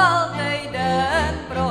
soal tei dan pro